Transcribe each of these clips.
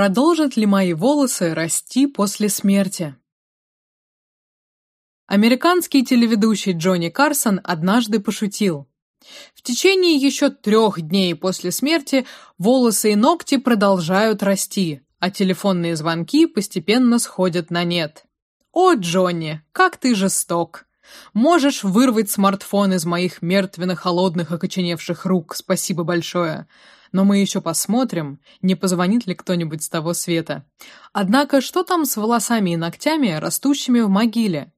Продолжат ли мои волосы расти после смерти? Американский телеведущий Джонни Карсон однажды пошутил: в течение еще трех дней после смерти волосы и ногти продолжают расти, а телефонные звонки постепенно сходят на нет. О, Джонни, как ты жесток! Можешь вырвать смартфон из моих мертвенно-холодных окоченевших рук, спасибо большое. Но мы еще посмотрим, не позвонит ли кто-нибудь с того света. Однако, что там с волосами и ногтями, растущими в могиле?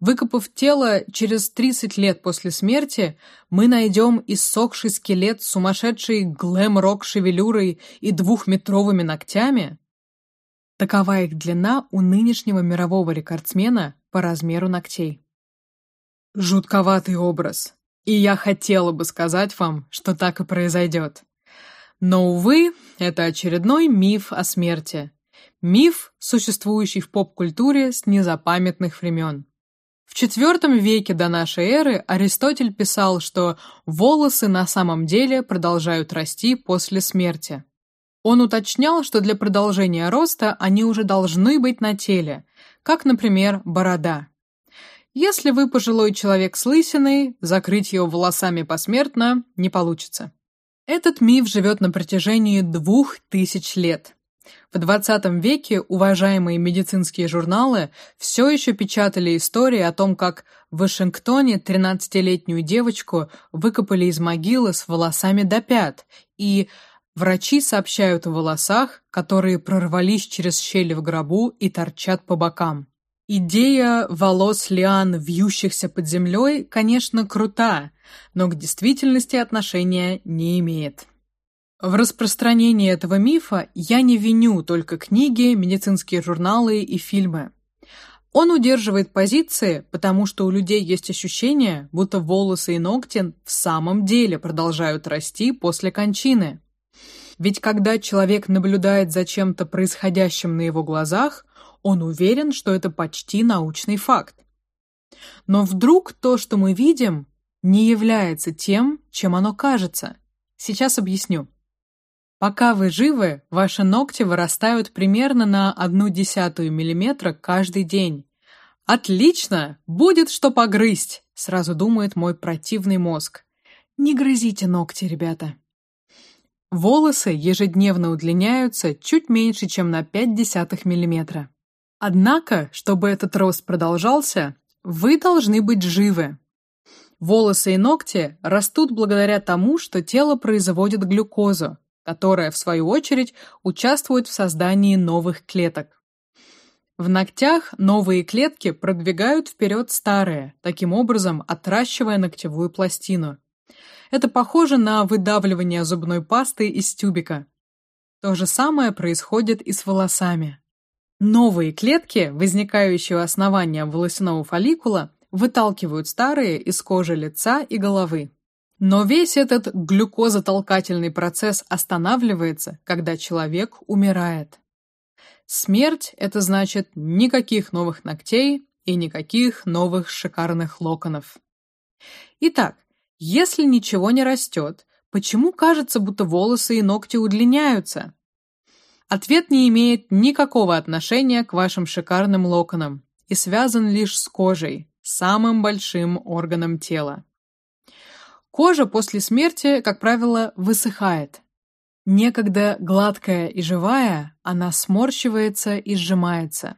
Выкопав тело через 30 лет после смерти, мы найдем иссохший скелет с сумасшедшей глэм-рок шевелюрой и двухметровыми ногтями? Такова их длина у нынешнего мирового рекордсмена по размеру ногтей. Жутковатый образ. И я хотела бы сказать вам, что так и произойдет. Но, увы, это очередной миф о смерти. Миф, существующий в поп-культуре с незапамятных времен. В IV веке до нашей эры Аристотель писал, что волосы на самом деле продолжают расти после смерти. Он уточнял, что для продолжения роста они уже должны быть на теле, как, например, борода. Если вы пожилой человек с лысиной, закрыть ее волосами посмертно не получится. Этот миф живет на протяжении двух тысяч лет. В XX веке уважаемые медицинские журналы все еще печатали истории о том, как в Вашингтоне 13-летнюю девочку выкопали из могилы с волосами до пят, и врачи сообщают о волосах, которые прорвались через щели в гробу и торчат по бокам. Идея волос лиан, вьющихся под землей, конечно, крута, но к действительности отношения не имеет. В распространении этого мифа я не виню только книги, медицинские журналы и фильмы. Он удерживает позиции, потому что у людей есть ощущение, будто волосы и ногти в самом деле продолжают расти после кончины. Ведь когда человек наблюдает за чем-то происходящим на его глазах, он уверен, что это почти научный факт. Но вдруг то, что мы видим, не является тем, чем оно кажется. Сейчас объясню. Пока вы живы, ваши ногти вырастают примерно на одну десятую миллиметра каждый день. Отлично, будет что погрызть, сразу думает мой противный мозг. Не грызите ногти, ребята. Волосы ежедневно удлиняются чуть меньше, чем на пять десятых миллиметра. Однако, чтобы этот рост продолжался, вы должны быть живы. Волосы и ногти растут благодаря тому, что тело производит глюкозу, которая, в свою очередь, участвует в создании новых клеток. В ногтях новые клетки продвигают вперед старые, таким образом отращивая ногтевую пластину. Это похоже на выдавливание зубной пасты из тюбика. То же самое происходит и с волосами. Новые клетки, возникающие у основания волосяного фолликула, выталкивают старые из кожи лица и головы. Но весь этот глюкозотолкательный процесс останавливается, когда человек умирает. Смерть это значит никаких новых ногтей и никаких новых шикарных локонов. Итак, если ничего не растет, почему кажется, будто волосы и ногти удлиняются? Ответ не имеет никакого отношения к вашим шикарным локонам и связан лишь с кожей, самым большим органом тела. Кожа после смерти, как правило, высыхает. Некогда гладкая и живая, она сморщивается и сжимается.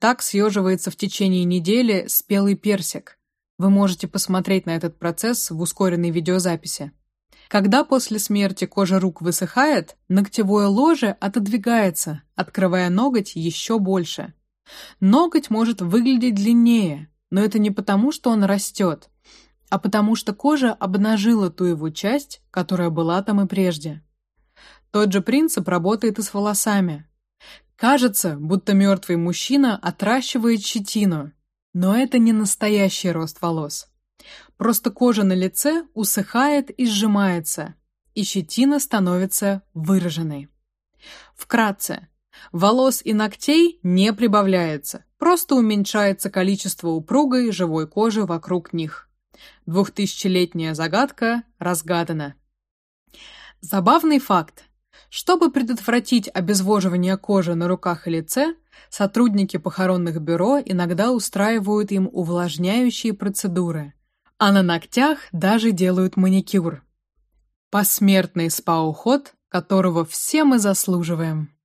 Так съеживается в течение недели спелый персик. Вы можете посмотреть на этот процесс в ускоренной видеозаписи. Когда после смерти кожа рук высыхает, ногтевое ложе отодвигается, открывая ноготь еще больше. Ноготь может выглядеть длиннее, но это не потому, что он растет а потому что кожа обнажила ту его часть, которая была там и прежде. Тот же принцип работает и с волосами. Кажется, будто мертвый мужчина отращивает щетину, но это не настоящий рост волос. Просто кожа на лице усыхает и сжимается, и щетина становится выраженной. Вкратце, волос и ногтей не прибавляется, просто уменьшается количество упругой живой кожи вокруг них. Двухтысячелетняя загадка разгадана. Забавный факт. Чтобы предотвратить обезвоживание кожи на руках и лице, сотрудники похоронных бюро иногда устраивают им увлажняющие процедуры, а на ногтях даже делают маникюр. Посмертный спа-уход, которого все мы заслуживаем.